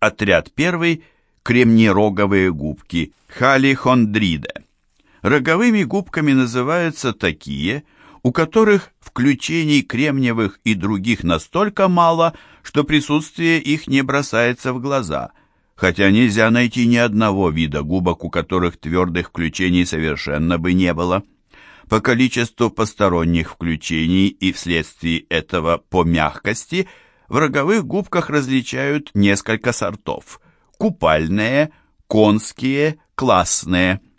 Отряд первый – кремниероговые губки, халихондриде. Роговыми губками называются такие, у которых включений кремниевых и других настолько мало, что присутствие их не бросается в глаза, хотя нельзя найти ни одного вида губок, у которых твердых включений совершенно бы не было. По количеству посторонних включений и вследствие этого по мягкости в роговых губках различают несколько сортов – купальные, конские, классные –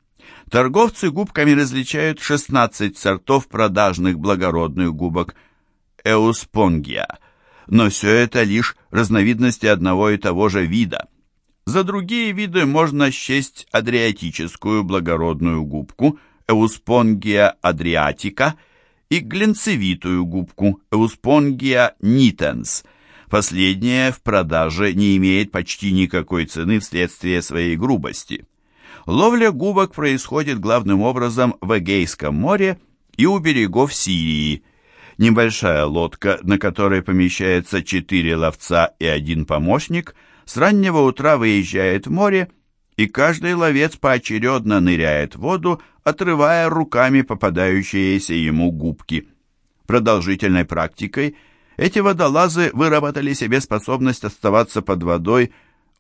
Торговцы губками различают 16 сортов продажных благородных губок эуспонгия, но все это лишь разновидности одного и того же вида. За другие виды можно счесть адриатическую благородную губку эуспонгия адриатика и глинцевитую губку эуспонгия нитенс. Последняя в продаже не имеет почти никакой цены вследствие своей грубости. Ловля губок происходит главным образом в Эгейском море и у берегов Сирии. Небольшая лодка, на которой помещается четыре ловца и один помощник, с раннего утра выезжает в море, и каждый ловец поочередно ныряет в воду, отрывая руками попадающиеся ему губки. Продолжительной практикой эти водолазы выработали себе способность оставаться под водой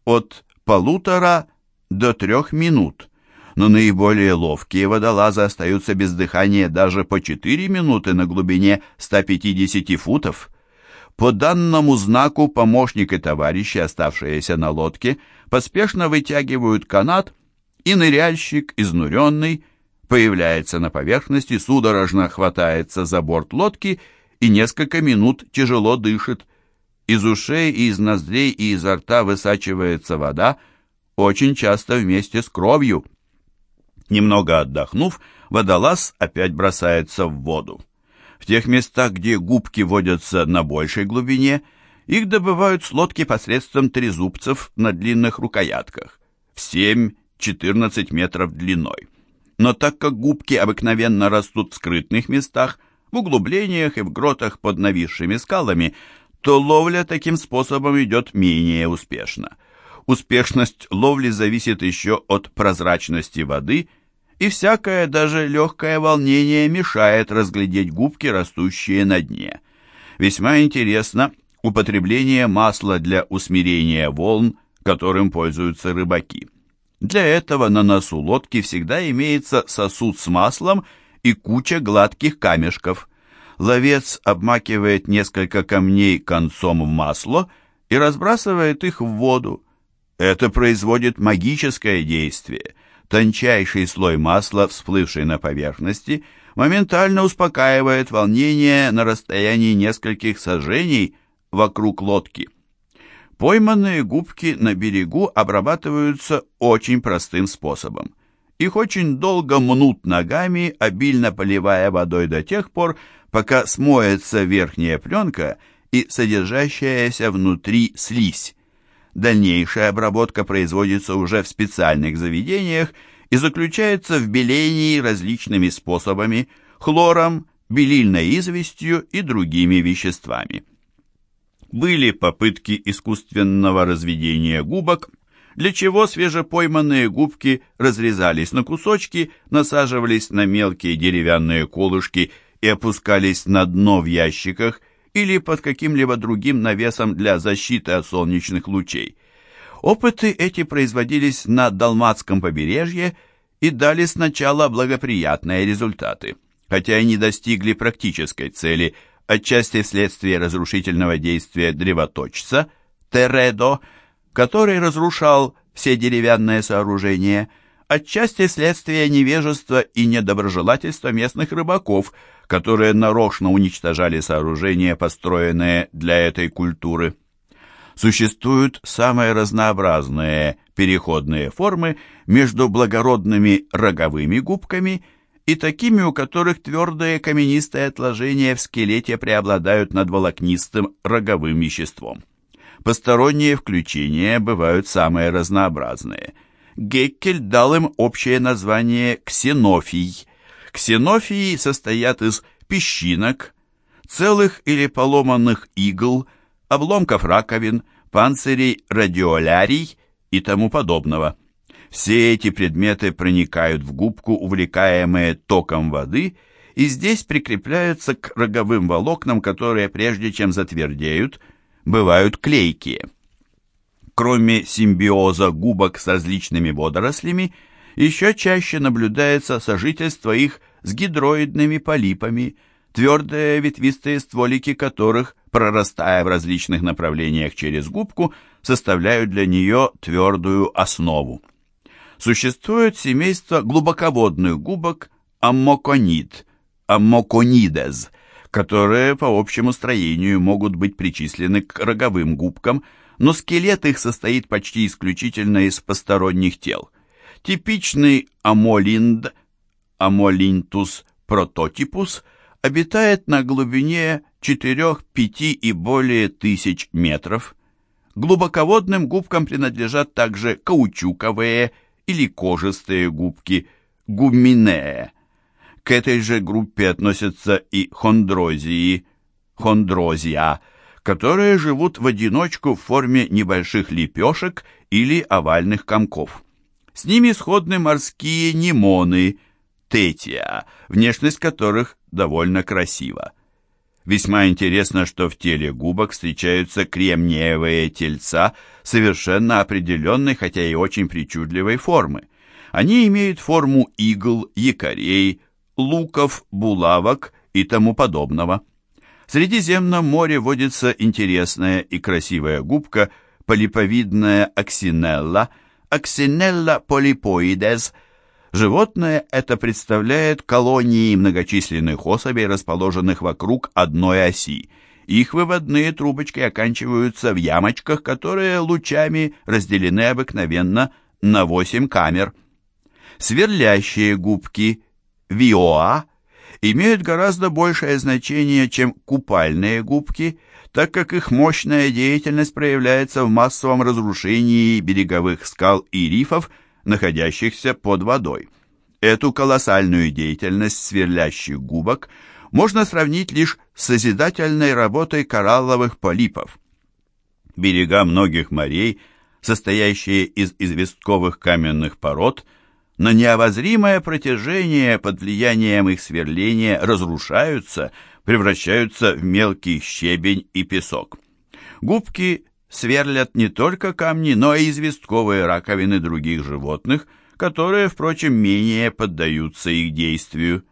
от полутора до трех минут, но наиболее ловкие водолазы остаются без дыхания даже по 4 минуты на глубине 150 футов. По данному знаку помощник и товарищи, оставшиеся на лодке, поспешно вытягивают канат, и ныряльщик, изнуренный, появляется на поверхности, судорожно хватается за борт лодки и несколько минут тяжело дышит. Из ушей и из ноздрей и изо рта высачивается вода, очень часто вместе с кровью. Немного отдохнув, водолаз опять бросается в воду. В тех местах, где губки водятся на большей глубине, их добывают с лодки посредством трезубцев на длинных рукоятках в 7-14 метров длиной. Но так как губки обыкновенно растут в скрытных местах, в углублениях и в гротах под нависшими скалами, то ловля таким способом идет менее успешно. Успешность ловли зависит еще от прозрачности воды, и всякое, даже легкое волнение мешает разглядеть губки, растущие на дне. Весьма интересно употребление масла для усмирения волн, которым пользуются рыбаки. Для этого на носу лодки всегда имеется сосуд с маслом и куча гладких камешков. Ловец обмакивает несколько камней концом в масло и разбрасывает их в воду. Это производит магическое действие. Тончайший слой масла, всплывший на поверхности, моментально успокаивает волнение на расстоянии нескольких сажений вокруг лодки. Пойманные губки на берегу обрабатываются очень простым способом. Их очень долго мнут ногами, обильно поливая водой до тех пор, пока смоется верхняя пленка и содержащаяся внутри слизь. Дальнейшая обработка производится уже в специальных заведениях и заключается в белении различными способами – хлором, белильной известью и другими веществами. Были попытки искусственного разведения губок, для чего свежепойманные губки разрезались на кусочки, насаживались на мелкие деревянные колышки и опускались на дно в ящиках или под каким-либо другим навесом для защиты от солнечных лучей. Опыты эти производились на Далматском побережье и дали сначала благоприятные результаты, хотя и не достигли практической цели, отчасти вследствие разрушительного действия древоточца Тередо, который разрушал все деревянные сооружения – отчасти следствие невежества и недоброжелательства местных рыбаков, которые нарочно уничтожали сооружения, построенные для этой культуры. Существуют самые разнообразные переходные формы между благородными роговыми губками и такими, у которых твердые каменистые отложения в скелете преобладают над волокнистым роговым веществом. Посторонние включения бывают самые разнообразные – Геккель дал им общее название ксенофий. Ксенофии состоят из песчинок, целых или поломанных игл, обломков раковин, панцирей радиолярий и тому подобного. Все эти предметы проникают в губку, увлекаемые током воды, и здесь прикрепляются к роговым волокнам, которые, прежде чем затвердеют, бывают клейкие. Кроме симбиоза губок с различными водорослями, еще чаще наблюдается сожительство их с гидроидными полипами, твердые ветвистые стволики которых, прорастая в различных направлениях через губку, составляют для нее твердую основу. Существует семейство глубоководных губок аммоконид, аммоконидез, которые по общему строению могут быть причислены к роговым губкам, но скелет их состоит почти исключительно из посторонних тел. Типичный амолинд, амолинтус прототипус, обитает на глубине 4-5 и более тысяч метров. Глубоководным губкам принадлежат также каучуковые или кожистые губки гуминея. К этой же группе относятся и хондрозии, хондрозия, которые живут в одиночку в форме небольших лепешек или овальных комков. С ними сходны морские немоны, тетия, внешность которых довольно красива. Весьма интересно, что в теле губок встречаются кремниевые тельца совершенно определенной, хотя и очень причудливой формы. Они имеют форму игл, якорей, луков, булавок и тому подобного. В Средиземном море водится интересная и красивая губка, полиповидная аксинелла, аксинелла полипоидес – Животное это представляет колонии многочисленных особей, расположенных вокруг одной оси. Их выводные трубочки оканчиваются в ямочках, которые лучами разделены обыкновенно на 8 камер. Сверлящие губки виоа имеют гораздо большее значение, чем купальные губки, так как их мощная деятельность проявляется в массовом разрушении береговых скал и рифов, находящихся под водой. Эту колоссальную деятельность сверлящих губок можно сравнить лишь с созидательной работой коралловых полипов. Берега многих морей, состоящие из известковых каменных пород, на необозримое протяжение под влиянием их сверления разрушаются, превращаются в мелкий щебень и песок. Губки сверлят не только камни, но и известковые раковины других животных, которые, впрочем, менее поддаются их действию.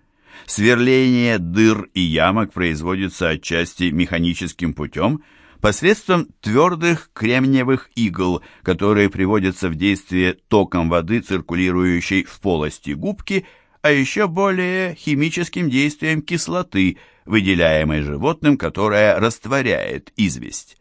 Сверление дыр и ямок производится отчасти механическим путем, посредством твердых кремниевых игл, которые приводятся в действие током воды, циркулирующей в полости губки, а еще более химическим действием кислоты, выделяемой животным, которая растворяет известь.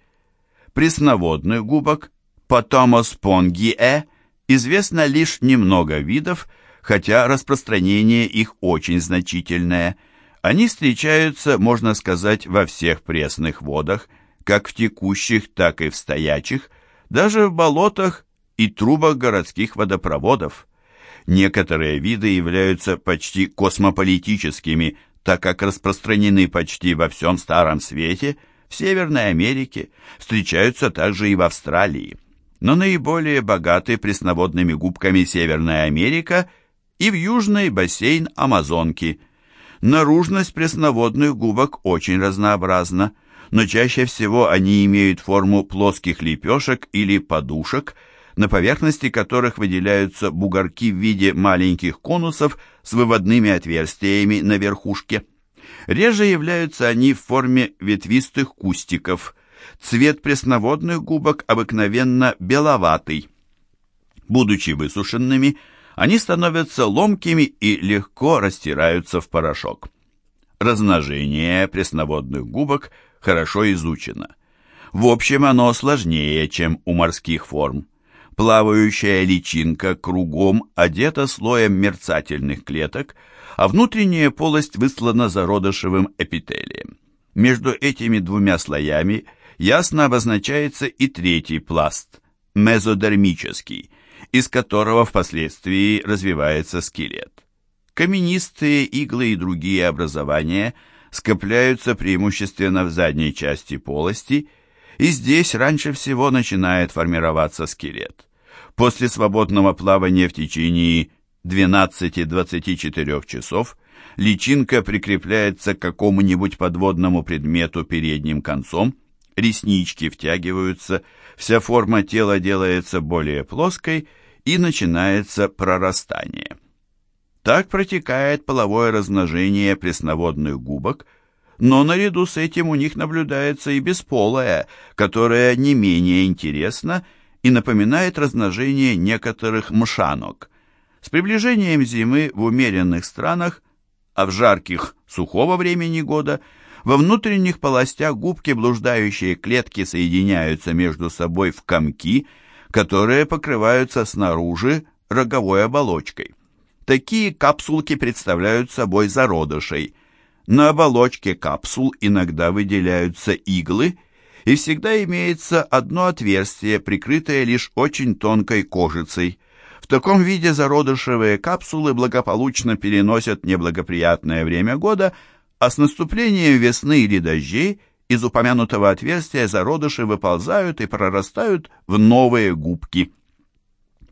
Пресноводных губок Потомоспонгие известно лишь немного видов, хотя распространение их очень значительное. Они встречаются, можно сказать, во всех пресных водах, как в текущих, так и в стоячих, даже в болотах и трубах городских водопроводов. Некоторые виды являются почти космополитическими, так как распространены почти во всем Старом Свете – в Северной Америке, встречаются также и в Австралии. Но наиболее богаты пресноводными губками Северная Америка и в южный бассейн Амазонки. Наружность пресноводных губок очень разнообразна, но чаще всего они имеют форму плоских лепешек или подушек, на поверхности которых выделяются бугорки в виде маленьких конусов с выводными отверстиями на верхушке. Реже являются они в форме ветвистых кустиков. Цвет пресноводных губок обыкновенно беловатый. Будучи высушенными, они становятся ломкими и легко растираются в порошок. Размножение пресноводных губок хорошо изучено. В общем, оно сложнее, чем у морских форм. Плавающая личинка кругом одета слоем мерцательных клеток – а внутренняя полость выслана зародышевым эпителием. Между этими двумя слоями ясно обозначается и третий пласт, мезодермический, из которого впоследствии развивается скелет. Каменистые иглы и другие образования скопляются преимущественно в задней части полости и здесь раньше всего начинает формироваться скелет. После свободного плавания в течение 12-24 часов личинка прикрепляется к какому-нибудь подводному предмету передним концом, реснички втягиваются, вся форма тела делается более плоской и начинается прорастание. Так протекает половое размножение пресноводных губок, но наряду с этим у них наблюдается и бесполое, которое не менее интересно и напоминает размножение некоторых мшанок. С приближением зимы в умеренных странах, а в жарких сухого времени года, во внутренних полостях губки блуждающие клетки соединяются между собой в комки, которые покрываются снаружи роговой оболочкой. Такие капсулки представляют собой зародышей. На оболочке капсул иногда выделяются иглы, и всегда имеется одно отверстие, прикрытое лишь очень тонкой кожицей. В таком виде зародышевые капсулы благополучно переносят неблагоприятное время года, а с наступлением весны или дождей из упомянутого отверстия зародыши выползают и прорастают в новые губки.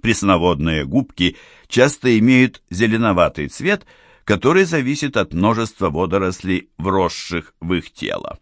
Пресноводные губки часто имеют зеленоватый цвет, который зависит от множества водорослей, вросших в их тело.